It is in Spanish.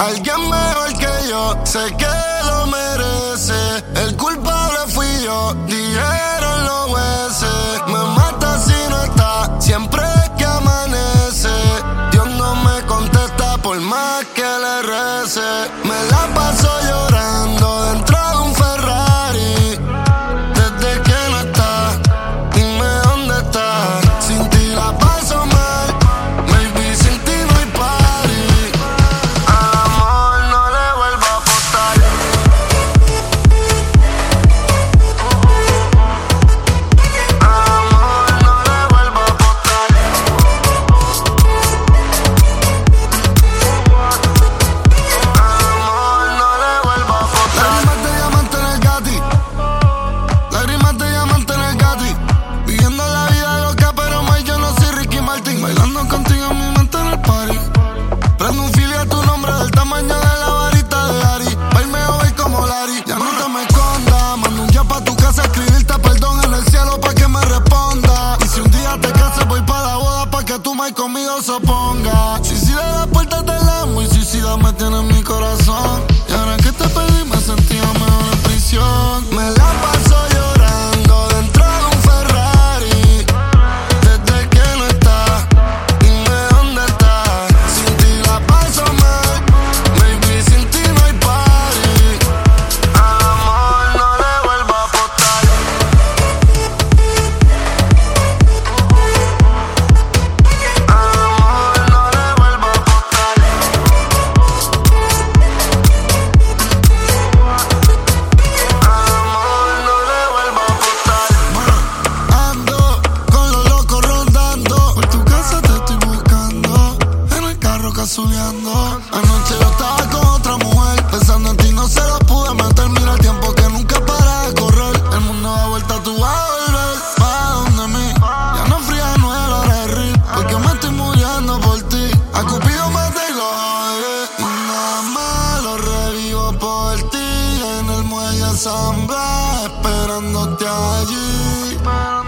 Alguien mejor que yo, sé que lo merece. El culpable fui yo, dijeron lo ese. Me mata si no está, siempre que amanece. Dios no me contesta por más que le rece. Me la pasé conmigo soporta. y ensamble esperándote allí.